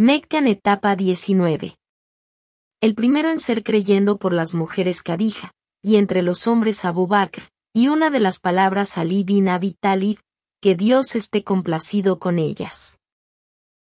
Meccan etapa 19. El primero en ser creyendo por las mujeres Kadija, y entre los hombres Abu Bakr, y una de las palabras Ali bin Abi Talib, que Dios esté complacido con ellas.